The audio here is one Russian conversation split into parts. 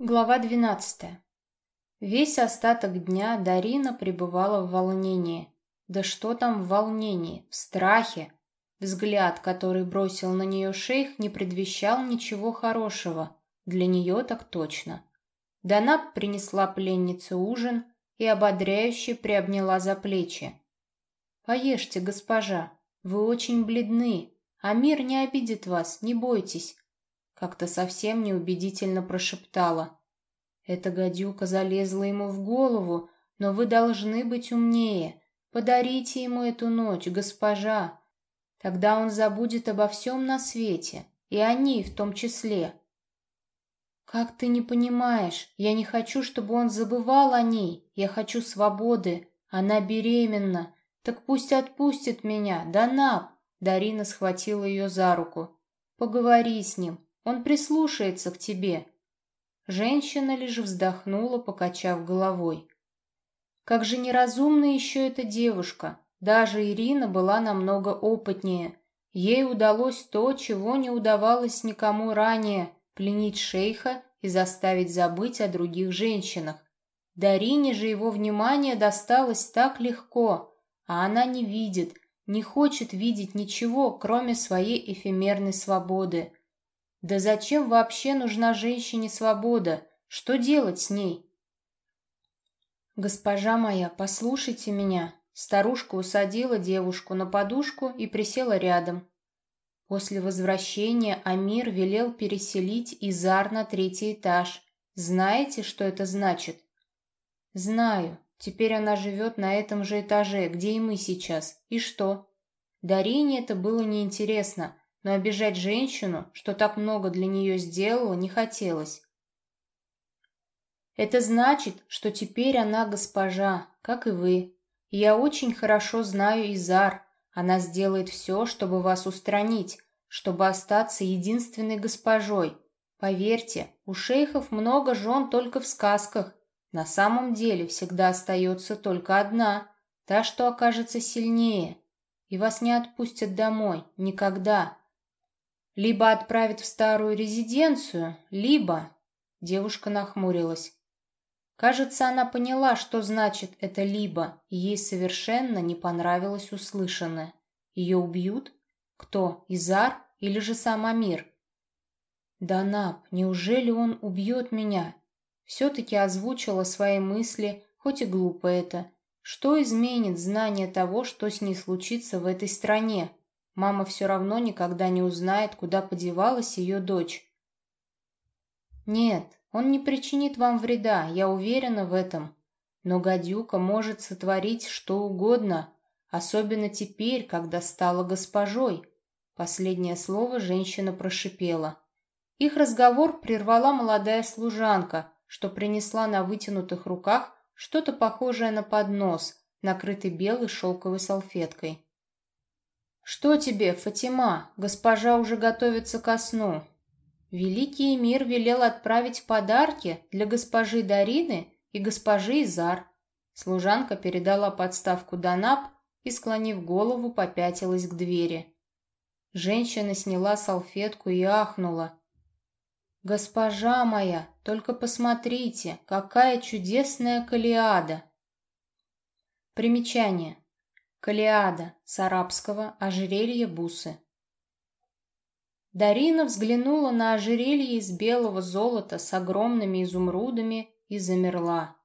Глава двенадцатая. Весь остаток дня Дарина пребывала в волнении. Да что там в волнении, в страхе. Взгляд, который бросил на нее шейх, не предвещал ничего хорошего. Для нее так точно. Данаб принесла пленнице ужин и ободряюще приобняла за плечи. «Поешьте, госпожа, вы очень бледны, а мир не обидит вас, не бойтесь. Как-то совсем неубедительно прошептала. Эта гадюка залезла ему в голову, но вы должны быть умнее. Подарите ему эту ночь, госпожа. Тогда он забудет обо всем на свете, и о ней в том числе. Как ты не понимаешь, я не хочу, чтобы он забывал о ней. Я хочу свободы. Она беременна. Так пусть отпустит меня, да нап. Дарина схватила ее за руку. Поговори с ним, он прислушается к тебе». Женщина лишь вздохнула, покачав головой. Как же неразумна еще эта девушка. Даже Ирина была намного опытнее. Ей удалось то, чего не удавалось никому ранее – пленить шейха и заставить забыть о других женщинах. Дарине же его внимание досталось так легко, а она не видит, не хочет видеть ничего, кроме своей эфемерной свободы. Да зачем вообще нужна женщине свобода? Что делать с ней? Госпожа моя, послушайте меня. Старушка усадила девушку на подушку и присела рядом. После возвращения Амир велел переселить Изар на третий этаж. Знаете, что это значит? Знаю. Теперь она живет на этом же этаже, где и мы сейчас. И что? Дарине это было неинтересно но обижать женщину, что так много для нее сделала, не хотелось. Это значит, что теперь она госпожа, как и вы. я очень хорошо знаю Изар. Она сделает все, чтобы вас устранить, чтобы остаться единственной госпожой. Поверьте, у шейхов много жен только в сказках. На самом деле всегда остается только одна, та, что окажется сильнее. И вас не отпустят домой, никогда. Либо отправят в старую резиденцию, либо... Девушка нахмурилась. Кажется, она поняла, что значит это «либо», и ей совершенно не понравилось услышанное. Ее убьют? Кто, Изар или же сам Амир? Да, Наб, неужели он убьет меня? Все-таки озвучила свои мысли, хоть и глупо это. Что изменит знание того, что с ней случится в этой стране? Мама все равно никогда не узнает, куда подевалась ее дочь. Нет, он не причинит вам вреда, я уверена в этом. Но гадюка может сотворить что угодно, особенно теперь, когда стала госпожой. Последнее слово женщина прошипела. Их разговор прервала молодая служанка, что принесла на вытянутых руках что-то похожее на поднос, накрытый белой шелковой салфеткой. «Что тебе, Фатима? Госпожа уже готовится ко сну». Великий мир велел отправить подарки для госпожи Дарины и госпожи Изар. Служанка передала подставку Данаб и, склонив голову, попятилась к двери. Женщина сняла салфетку и ахнула. «Госпожа моя, только посмотрите, какая чудесная калиада!» Примечание. Калиада с арабского ожерелье бусы. Дарина взглянула на ожерелье из белого золота с огромными изумрудами и замерла.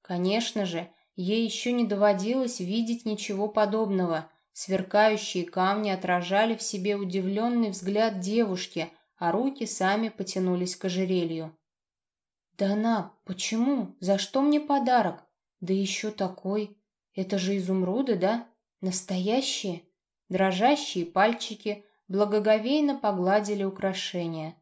Конечно же, ей еще не доводилось видеть ничего подобного. Сверкающие камни отражали в себе удивленный взгляд девушки, а руки сами потянулись к ожерелью. «Да она, почему? За что мне подарок? Да еще такой. Это же изумруды, да?» Настоящие? Дрожащие пальчики благоговейно погладили украшения.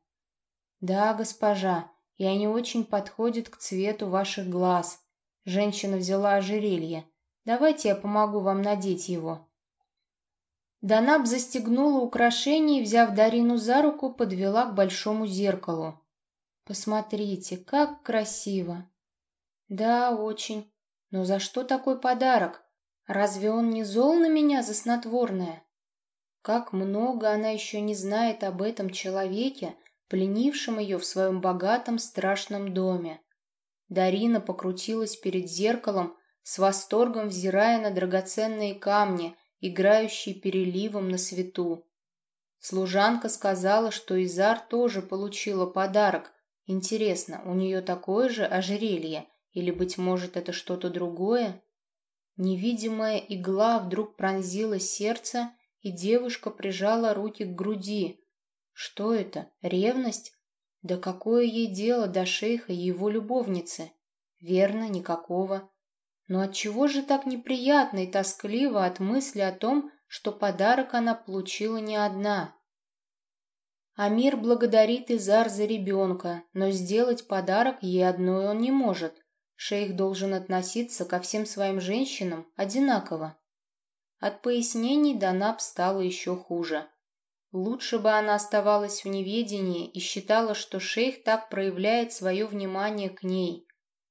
Да, госпожа, и они очень подходят к цвету ваших глаз. Женщина взяла ожерелье. Давайте я помогу вам надеть его. Данаб застегнула украшение и, взяв Дарину за руку, подвела к большому зеркалу. Посмотрите, как красиво. Да, очень. Но за что такой подарок? Разве он не зол на меня за снотворное? Как много она еще не знает об этом человеке, пленившим ее в своем богатом страшном доме. Дарина покрутилась перед зеркалом, с восторгом взирая на драгоценные камни, играющие переливом на свету. Служанка сказала, что Изар тоже получила подарок. Интересно, у нее такое же ожерелье, или, быть может, это что-то другое? Невидимая игла вдруг пронзила сердце, и девушка прижала руки к груди. Что это? Ревность? Да какое ей дело до шейха и его любовницы? Верно, никакого. Но отчего же так неприятно и тоскливо от мысли о том, что подарок она получила не одна? Амир благодарит Изар за ребенка, но сделать подарок ей одной он не может. Шейх должен относиться ко всем своим женщинам одинаково. От пояснений Данаб стало еще хуже. Лучше бы она оставалась в неведении и считала, что шейх так проявляет свое внимание к ней.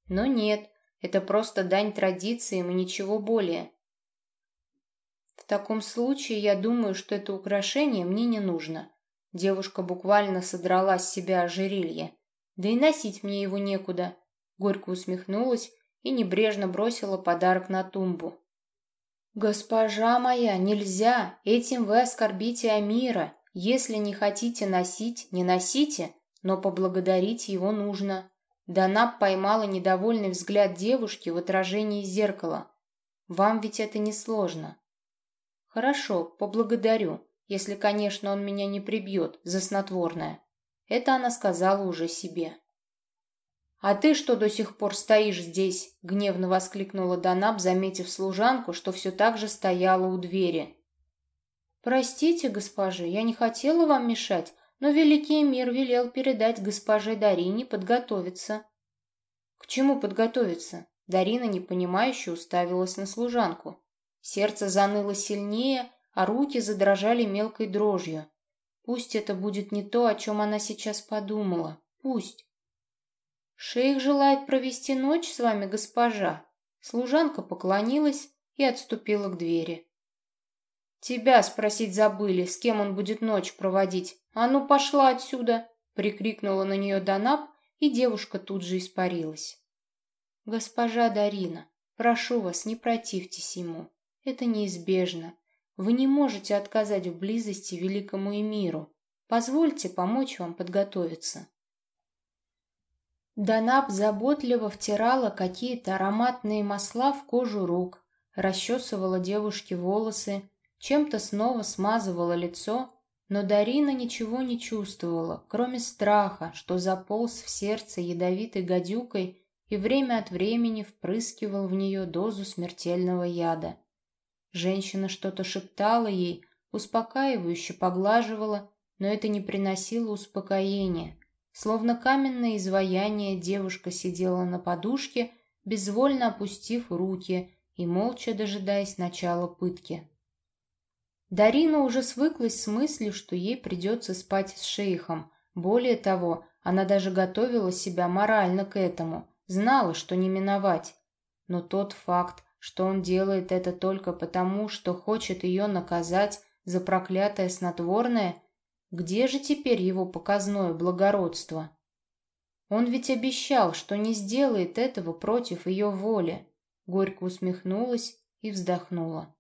Но нет, это просто дань традициям и ничего более. В таком случае я думаю, что это украшение мне не нужно. Девушка буквально содрала с себя ожерелье. Да и носить мне его некуда. Горько усмехнулась и небрежно бросила подарок на тумбу. «Госпожа моя, нельзя! Этим вы оскорбите Амира. Если не хотите носить, не носите, но поблагодарить его нужно». Данаб поймала недовольный взгляд девушки в отражении зеркала. «Вам ведь это не сложно». «Хорошо, поблагодарю, если, конечно, он меня не прибьет за снотворное». Это она сказала уже себе. «А ты что до сих пор стоишь здесь?» — гневно воскликнула Данаб, заметив служанку, что все так же стояла у двери. «Простите, госпожи, я не хотела вам мешать, но Великий мир велел передать госпоже Дарине подготовиться». «К чему подготовиться?» Дарина, непонимающе, уставилась на служанку. Сердце заныло сильнее, а руки задрожали мелкой дрожью. Пусть это будет не то, о чем она сейчас подумала. Пусть. «Шейх желает провести ночь с вами, госпожа». Служанка поклонилась и отступила к двери. «Тебя спросить забыли, с кем он будет ночь проводить. А ну, пошла отсюда!» — прикрикнула на нее Данаб, и девушка тут же испарилась. «Госпожа Дарина, прошу вас, не противьтесь ему. Это неизбежно. Вы не можете отказать в близости великому эмиру. Позвольте помочь вам подготовиться». Данаб заботливо втирала какие-то ароматные масла в кожу рук, расчесывала девушке волосы, чем-то снова смазывала лицо, но Дарина ничего не чувствовала, кроме страха, что заполз в сердце ядовитой гадюкой и время от времени впрыскивал в нее дозу смертельного яда. Женщина что-то шептала ей, успокаивающе поглаживала, но это не приносило успокоения. Словно каменное изваяние девушка сидела на подушке, безвольно опустив руки и молча дожидаясь начала пытки. Дарина уже свыклась с мыслью, что ей придется спать с шейхом. Более того, она даже готовила себя морально к этому, знала, что не миновать. Но тот факт, что он делает это только потому, что хочет ее наказать за проклятое снотворное, где же теперь его показное благородство? Он ведь обещал, что не сделает этого против ее воли. Горько усмехнулась и вздохнула.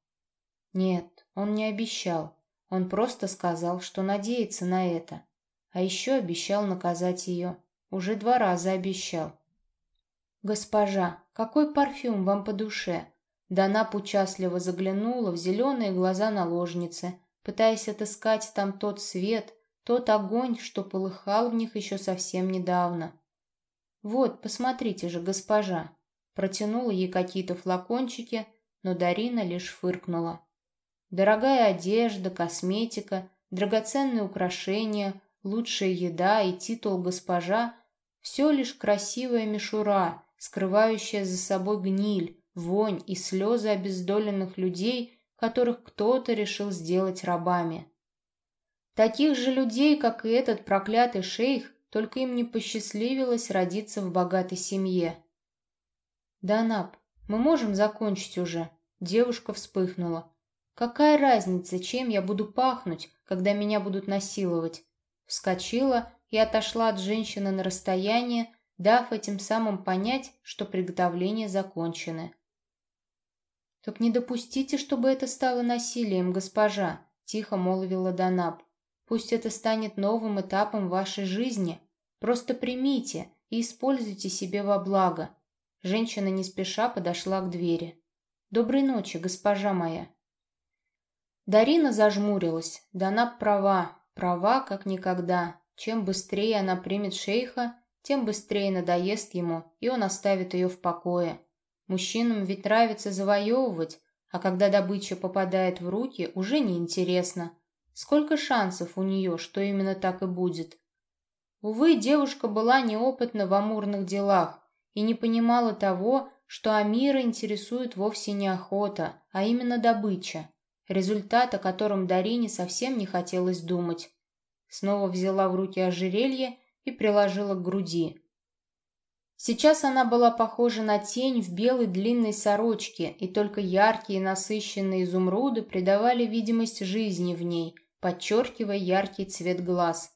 Нет, он не обещал. Он просто сказал, что надеется на это. А еще обещал наказать ее. Уже два раза обещал. «Госпожа, какой парфюм вам по душе?» Данап участливо заглянула в зеленые глаза наложницы, пытаясь отыскать там тот свет, тот огонь, что полыхал в них еще совсем недавно. «Вот, посмотрите же, госпожа!» Протянула ей какие-то флакончики, но Дарина лишь фыркнула. Дорогая одежда, косметика, драгоценные украшения, лучшая еда и титул госпожа — все лишь красивая мишура, скрывающая за собой гниль, вонь и слезы обездоленных людей, которых кто-то решил сделать рабами. Таких же людей, как и этот проклятый шейх, только им не посчастливилось родиться в богатой семье. «Данаб, мы можем закончить уже?» Девушка вспыхнула. «Какая разница, чем я буду пахнуть, когда меня будут насиловать?» Вскочила и отошла от женщины на расстояние, дав этим самым понять, что приготовления закончены. «Так не допустите, чтобы это стало насилием, госпожа», — тихо молвила Данаб. «Пусть это станет новым этапом вашей жизни. Просто примите и используйте себе во благо». Женщина не спеша подошла к двери. «Доброй ночи, госпожа моя». Дарина зажмурилась. Данаб права, права как никогда. Чем быстрее она примет шейха, тем быстрее надоест ему, и он оставит ее в покое. Мужчинам ведь нравится завоевывать, а когда добыча попадает в руки, уже неинтересно. Сколько шансов у нее, что именно так и будет? Увы, девушка была неопытна в амурных делах и не понимала того, что Амира интересует вовсе не охота, а именно добыча, результат, о котором Дарине совсем не хотелось думать. Снова взяла в руки ожерелье и приложила к груди. Сейчас она была похожа на тень в белой длинной сорочке, и только яркие насыщенные изумруды придавали видимость жизни в ней, подчеркивая яркий цвет глаз.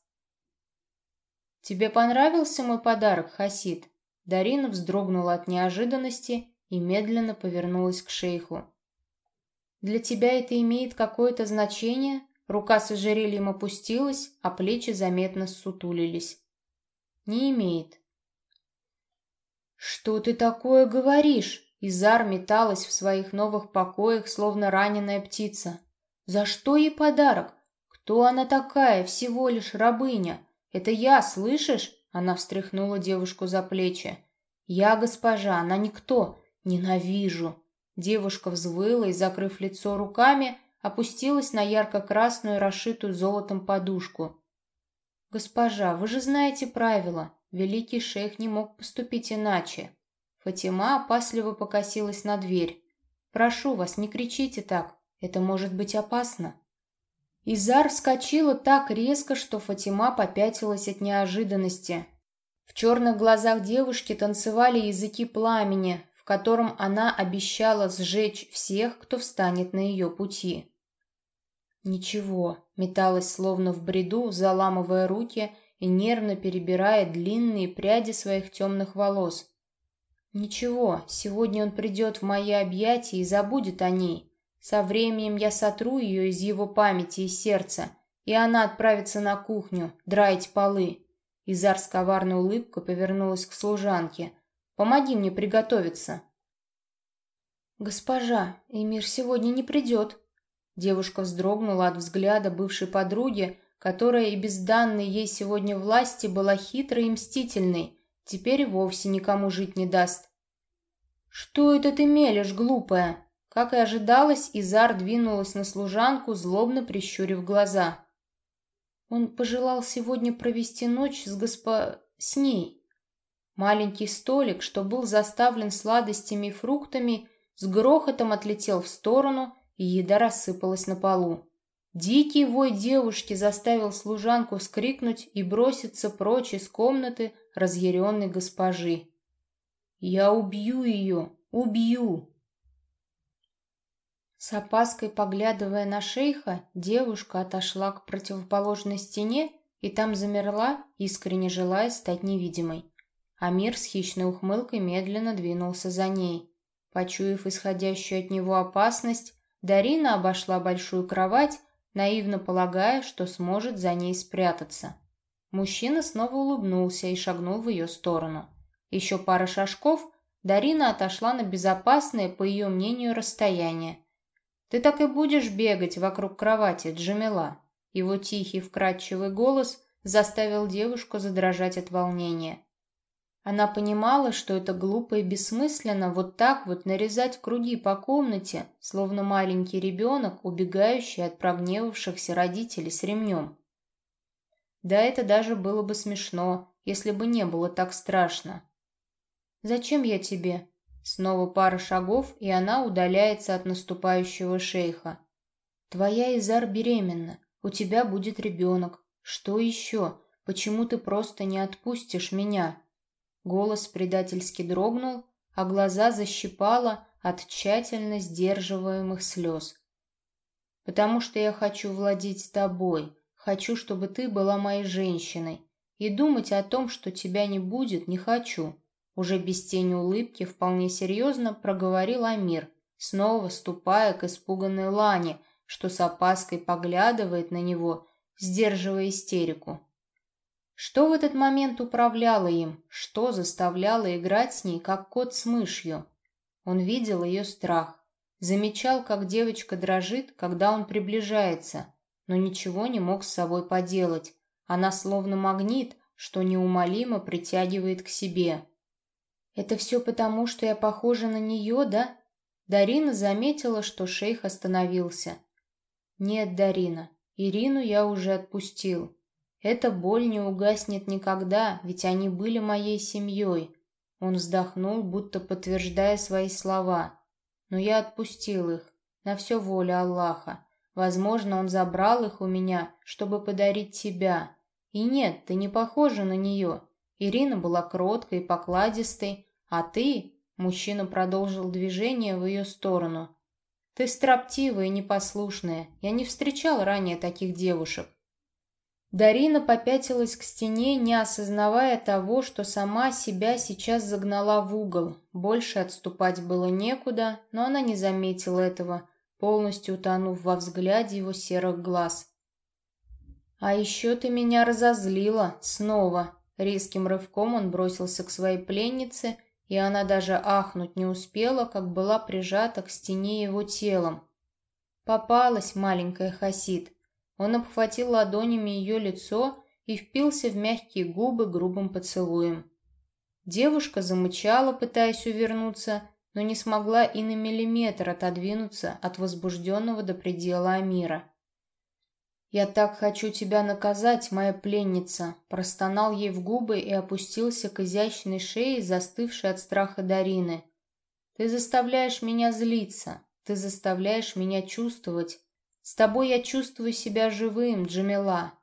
«Тебе понравился мой подарок, Хасид?» Дарина вздрогнула от неожиданности и медленно повернулась к шейху. «Для тебя это имеет какое-то значение?» Рука с ожерельем опустилась, а плечи заметно ссутулились. «Не имеет», «Что ты такое говоришь?» Изар металась в своих новых покоях, словно раненая птица. «За что ей подарок? Кто она такая? Всего лишь рабыня. Это я, слышишь?» Она встряхнула девушку за плечи. «Я госпожа, она никто. Ненавижу!» Девушка взвыла и, закрыв лицо руками, опустилась на ярко-красную, расшитую золотом подушку. «Госпожа, вы же знаете правила. Великий шейх не мог поступить иначе. Фатима опасливо покосилась на дверь. «Прошу вас, не кричите так. Это может быть опасно». Изар вскочила так резко, что Фатима попятилась от неожиданности. В черных глазах девушки танцевали языки пламени, в котором она обещала сжечь всех, кто встанет на ее пути. Ничего, металась словно в бреду, заламывая руки и нервно перебирая длинные пряди своих темных волос. «Ничего, сегодня он придет в мои объятия и забудет о ней. Со временем я сотру ее из его памяти и сердца, и она отправится на кухню, драить полы». Изар с коварной улыбкой повернулась к служанке. «Помоги мне приготовиться». «Госпожа, Эмир сегодня не придет». Девушка вздрогнула от взгляда бывшей подруги, которая и без данной ей сегодня власти была хитрой и мстительной, теперь вовсе никому жить не даст. «Что это ты мелешь, глупая?» Как и ожидалось, Изар двинулась на служанку, злобно прищурив глаза. Он пожелал сегодня провести ночь с госпо... с ней. Маленький столик, что был заставлен сладостями и фруктами, с грохотом отлетел в сторону, и еда рассыпалась на полу. Дикий вой девушки заставил служанку вскрикнуть и броситься прочь из комнаты разъяренной госпожи. «Я убью ее! Убью!» С опаской поглядывая на шейха, девушка отошла к противоположной стене и там замерла, искренне желая стать невидимой. Амир с хищной ухмылкой медленно двинулся за ней. Почуяв исходящую от него опасность, Дарина обошла большую кровать наивно полагая, что сможет за ней спрятаться. Мужчина снова улыбнулся и шагнул в ее сторону. Еще пара шажков, Дарина отошла на безопасное, по ее мнению, расстояние. «Ты так и будешь бегать вокруг кровати, Джамила?» Его тихий, вкрадчивый голос заставил девушку задрожать от волнения. Она понимала, что это глупо и бессмысленно вот так вот нарезать круги по комнате, словно маленький ребенок, убегающий от прогневавшихся родителей с ремнем. Да это даже было бы смешно, если бы не было так страшно. «Зачем я тебе?» Снова пара шагов, и она удаляется от наступающего шейха. «Твоя Изар беременна, у тебя будет ребенок. Что еще? Почему ты просто не отпустишь меня?» Голос предательски дрогнул, а глаза защипало от тщательно сдерживаемых слез. «Потому что я хочу владеть тобой, хочу, чтобы ты была моей женщиной, и думать о том, что тебя не будет, не хочу. Уже без тени улыбки вполне серьезно проговорил Амир, снова ступая к испуганной Лане, что с опаской поглядывает на него, сдерживая истерику. Что в этот момент управляло им? Что заставляло играть с ней, как кот с мышью? Он видел ее страх, замечал, как девочка дрожит, когда он приближается, но ничего не мог с собой поделать. Она словно магнит, что неумолимо притягивает к себе. «Это все потому, что я похожа на нее, да?» Дарина заметила, что шейх остановился. «Нет, Дарина, Ирину я уже отпустил. Эта боль не угаснет никогда, ведь они были моей семьей. Он вздохнул, будто подтверждая свои слова. Но я отпустил их, на все воля Аллаха. Возможно, он забрал их у меня, чтобы подарить тебя. И нет, ты не похожа на нее. Ирина была кроткой и покладистой, а ты, мужчина продолжил движение в ее сторону. Ты строптивая и непослушная. Я не встречал ранее таких девушек. Дарина попятилась к стене, не осознавая того, что сама себя сейчас загнала в угол. Больше отступать было некуда, но она не заметила этого, полностью утонув во взгляде его серых глаз. «А еще ты меня разозлила, снова!» Резким рывком он бросился к своей пленнице, и она даже ахнуть не успела, как была прижата к стене его телом. Попалась маленькая Хасид. Он обхватил ладонями ее лицо и впился в мягкие губы грубым поцелуем. Девушка замычала, пытаясь увернуться, но не смогла и на миллиметр отодвинуться от возбужденного до предела Амира. «Я так хочу тебя наказать, моя пленница!» Простонал ей в губы и опустился к изящной шее, застывшей от страха Дарины. «Ты заставляешь меня злиться, ты заставляешь меня чувствовать, с тобой я чувствую себя живым, Джамила.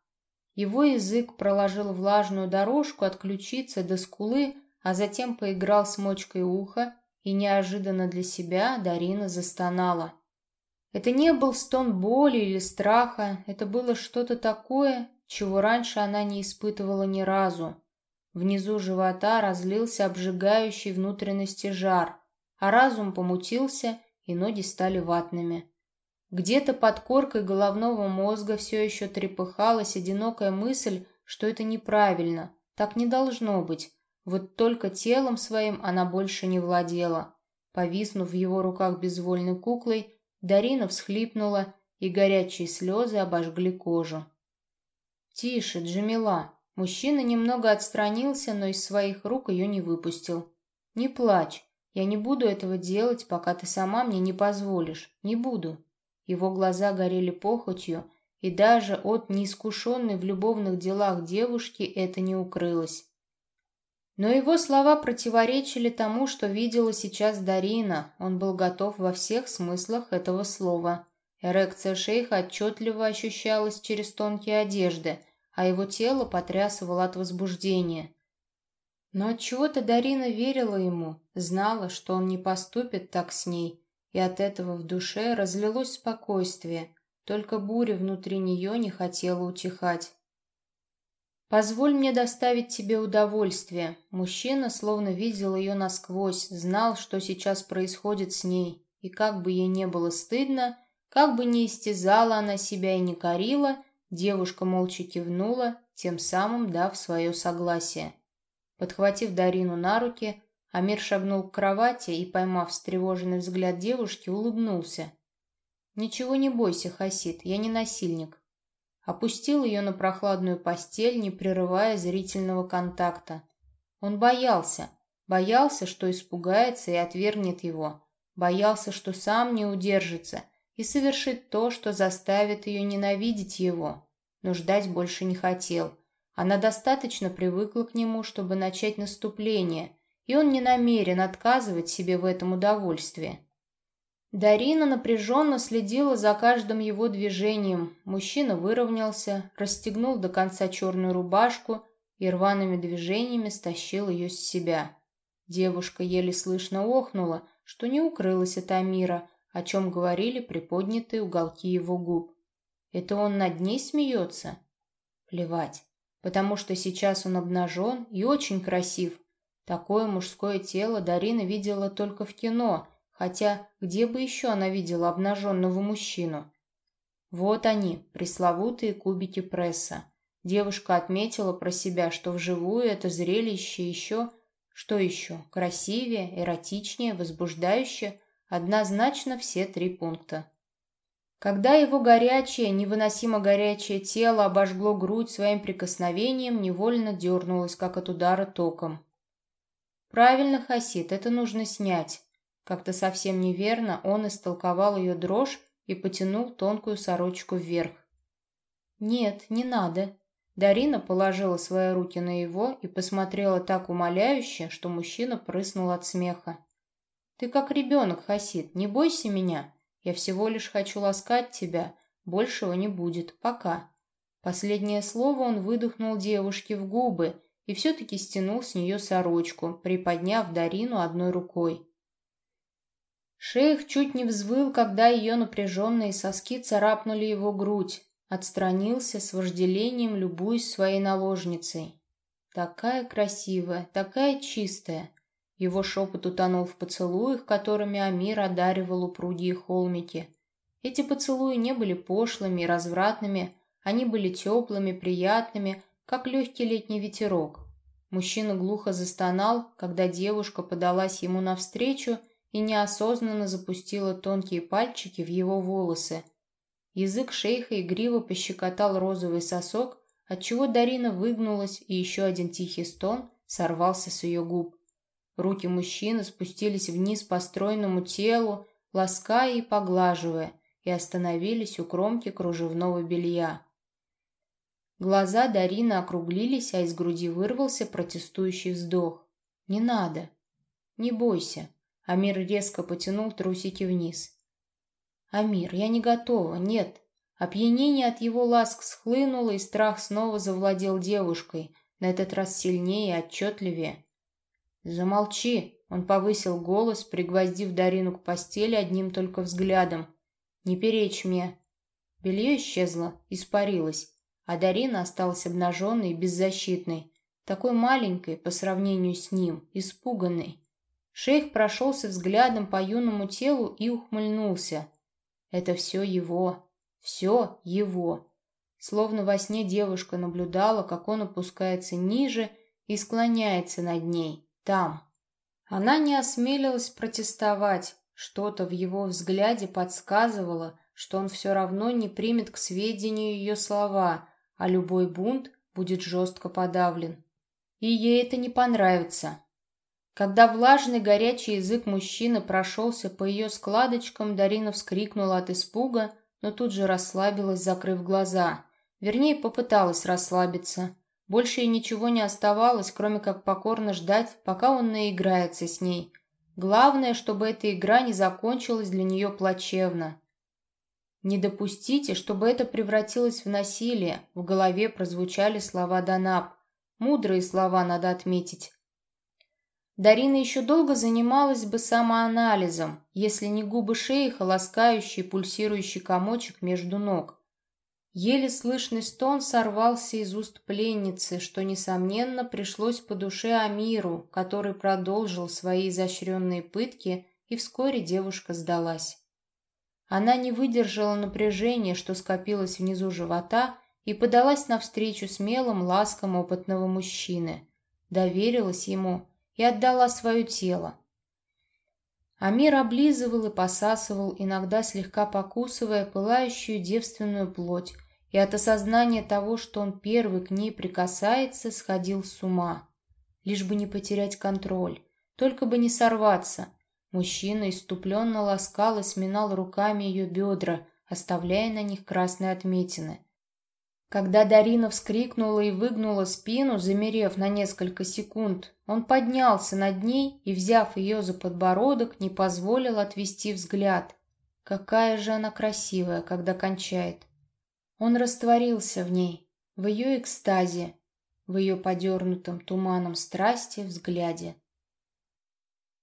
Его язык проложил влажную дорожку от ключицы до скулы, а затем поиграл с мочкой уха, и неожиданно для себя Дарина застонала. Это не был стон боли или страха, это было что-то такое, чего раньше она не испытывала ни разу. Внизу живота разлился обжигающий внутренности жар, а разум помутился, и ноги стали ватными. Где-то под коркой головного мозга все еще трепыхалась одинокая мысль, что это неправильно, так не должно быть. Вот только телом своим она больше не владела. Повиснув в его руках безвольной куклой, Дарина всхлипнула, и горячие слезы обожгли кожу. «Тише, Джамила!» Мужчина немного отстранился, но из своих рук ее не выпустил. «Не плачь. Я не буду этого делать, пока ты сама мне не позволишь. Не буду. Его глаза горели похотью, и даже от неискушенной в любовных делах девушки это не укрылось. Но его слова противоречили тому, что видела сейчас Дарина. Он был готов во всех смыслах этого слова. Эрекция шейха отчетливо ощущалась через тонкие одежды, а его тело потрясывало от возбуждения. Но отчего-то Дарина верила ему, знала, что он не поступит так с ней, и от этого в душе разлилось спокойствие, только буря внутри нее не хотела утихать. «Позволь мне доставить тебе удовольствие». Мужчина словно видел ее насквозь, знал, что сейчас происходит с ней, и как бы ей не было стыдно, как бы не истязала она себя и не корила, девушка молча кивнула, тем самым дав свое согласие. Подхватив Дарину на руки, Амир шагнул к кровати и, поймав встревоженный взгляд девушки, улыбнулся. «Ничего не бойся, Хасид, я не насильник». Опустил ее на прохладную постель, не прерывая зрительного контакта. Он боялся, боялся, что испугается и отвергнет его, боялся, что сам не удержится и совершит то, что заставит ее ненавидеть его, но ждать больше не хотел. Она достаточно привыкла к нему, чтобы начать наступление – и он не намерен отказывать себе в этом удовольствии. Дарина напряженно следила за каждым его движением. Мужчина выровнялся, расстегнул до конца черную рубашку и рваными движениями стащил ее с себя. Девушка еле слышно охнула, что не укрылась от Амира, о чем говорили приподнятые уголки его губ. Это он над ней смеется? Плевать. потому что сейчас он обнажен и очень красив. Такое мужское тело Дарина видела только в кино, хотя где бы еще она видела обнаженного мужчину? Вот они, пресловутые кубики пресса. Девушка отметила про себя, что вживую это зрелище еще... Что еще? Красивее, эротичнее, возбуждающее? Однозначно все три пункта. Когда его горячее, невыносимо горячее тело обожгло грудь своим прикосновением, невольно дернулось, как от удара током. «Правильно, Хасид, это нужно снять». Как-то совсем неверно он истолковал ее дрожь и потянул тонкую сорочку вверх. «Нет, не надо». Дарина положила свои руки на его и посмотрела так умоляюще, что мужчина прыснул от смеха. «Ты как ребенок, Хасид, не бойся меня. Я всего лишь хочу ласкать тебя. Большего не будет. Пока». Последнее слово он выдохнул девушке в губы и все-таки стянул с нее сорочку, приподняв Дарину одной рукой. Шейх чуть не взвыл, когда ее напряженные соски царапнули его грудь. Отстранился с вожделением, любуясь своей наложницей. Такая красивая, такая чистая. Его шепот утонул в поцелуях, которыми Амир одаривал упругие холмики. Эти поцелуи не были пошлыми и развратными, они были теплыми, приятными, как легкий летний ветерок. Мужчина глухо застонал, когда девушка подалась ему навстречу и неосознанно запустила тонкие пальчики в его волосы. Язык шейха игриво пощекотал розовый сосок, отчего Дарина выгнулась, и еще один тихий стон сорвался с ее губ. Руки мужчины спустились вниз по стройному телу, лаская и поглаживая, и остановились у кромки кружевного белья. Глаза Дарины округлились, а из груди вырвался протестующий вздох. «Не надо. Не бойся». Амир резко потянул трусики вниз. «Амир, я не готова, нет». Опьянение от его ласк схлынуло, и страх снова завладел девушкой, на этот раз сильнее и отчетливее. «Замолчи!» — он повысил голос, пригвоздив Дарину к постели одним только взглядом. «Не перечь мне!» Белье исчезло, испарилось, а Дарина осталась обнаженной и беззащитной, такой маленькой по сравнению с ним, испуганной. Шейх прошелся взглядом по юному телу и ухмыльнулся. Это все его, все его. Словно во сне девушка наблюдала, как он опускается ниже и склоняется над ней, там. Она не осмелилась протестовать, что-то в его взгляде подсказывало, что он все равно не примет к сведению ее слова, а любой бунт будет жестко подавлен. И ей это не понравится. Когда влажный горячий язык мужчины прошелся по ее складочкам, Дарина вскрикнула от испуга, но тут же расслабилась, закрыв глаза. Вернее, попыталась расслабиться. Больше ей ничего не оставалось, кроме как покорно ждать, пока он наиграется с ней. Главное, чтобы эта игра не закончилась для нее плачевно. «Не допустите, чтобы это превратилось в насилие», в голове прозвучали слова Данаб. Мудрые слова, надо отметить. Дарина еще долго занималась бы самоанализом, если не губы шейха, ласкающий пульсирующий комочек между ног. Еле слышный стон сорвался из уст пленницы, что, несомненно, пришлось по душе Амиру, который продолжил свои изощренные пытки, и вскоре девушка сдалась. Она не выдержала напряжения, что скопилось внизу живота, и подалась навстречу смелым ласкам опытного мужчины. Доверилась ему и отдала свое тело. Амир облизывал и посасывал, иногда слегка покусывая пылающую девственную плоть, и от осознания того, что он первый к ней прикасается, сходил с ума. Лишь бы не потерять контроль, только бы не сорваться. Мужчина иступленно ласкал и сминал руками ее бедра, оставляя на них красные отметины. Когда Дарина вскрикнула и выгнула спину, замерев на несколько секунд, он поднялся над ней и, взяв ее за подбородок, не позволил отвести взгляд. Какая же она красивая, когда кончает. Он растворился в ней, в ее экстазе, в ее подернутом туманом страсти взгляде.